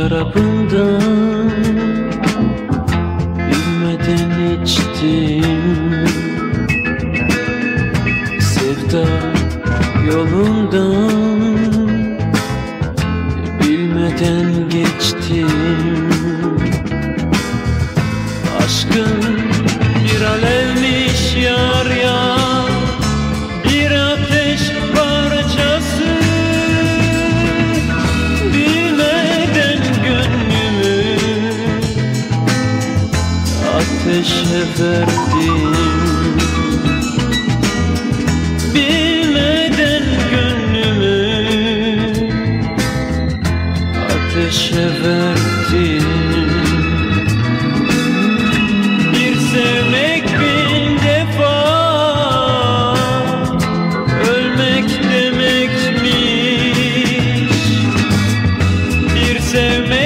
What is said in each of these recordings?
Şarabından bilmeden içtim. Sevda yolundan bilmeden geçtim. Aşkın Ateşe verdim Bilmeden gönlümü Ateşe verdim. Bir sevmek bin defa Ölmek demekmiş. Bir sevmek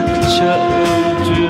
yaşadıkça öldü